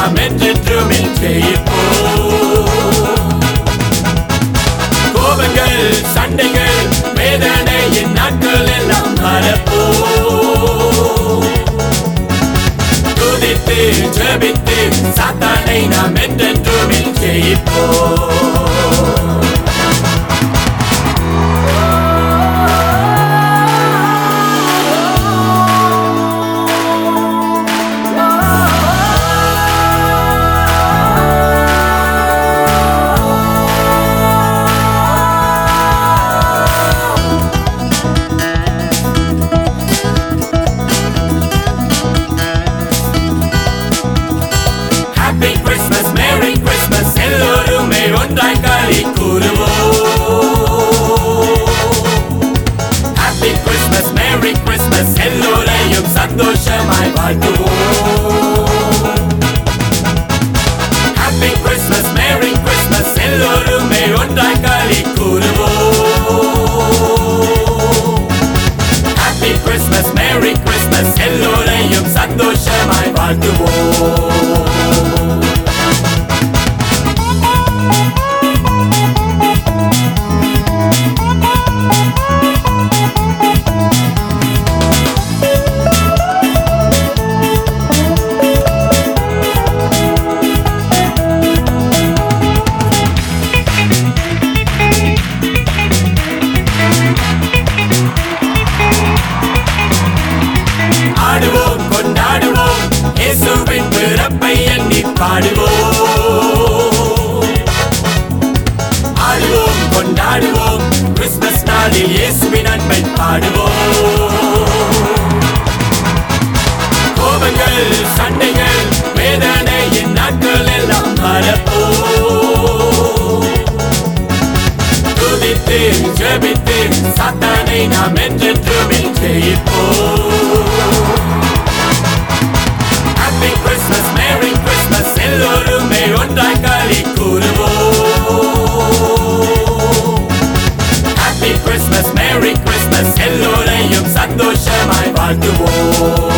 jag mötte drömmen på கோபங்கள் சண்டைகள் வேதனையின் நாட்கள் எல்லாம் மறப்போ துதித்து ஜபித்து சாத்தானை நாம் என்று I do கொண்டாடுவோம் ஆடுவோம் கொண்டாடுவோம். கிறிஸ்துமஸ் நாளில் இயேசுவின் அன்பை பாடுவோம். கோபங்கள் சண்டைகள் வேதனையின் நாட்கள் எல்லாம் மறப்போ துதித்து ஜெபித்து சத்தானை நாம் என்றென்றுமே ஜெயிப்போம். Happy Christmas, Merry Sen öyle yüksek düşemey belki bu